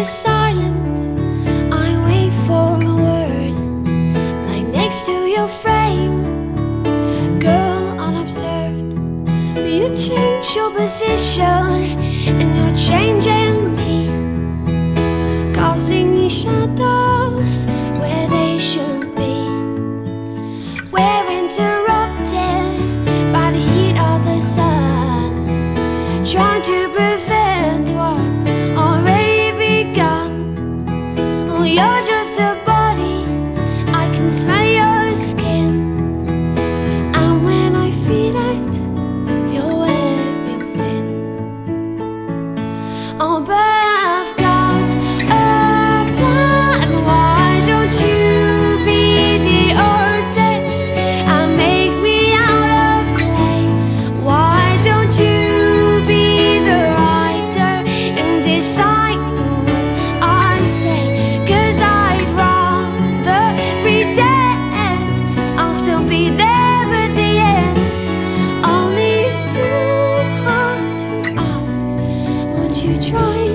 is silent. I wait for a word, like next to your frame. Girl, unobserved, you change your position and you're changing me, causing me shadows where they should be. We're interrupted by the heat of the sun, trying to. en bas.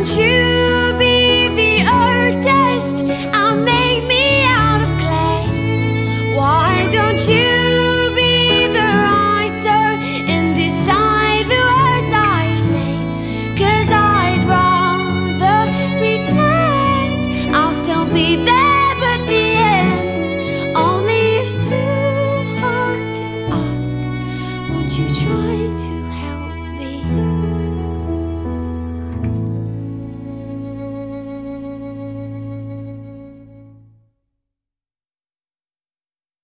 don't you.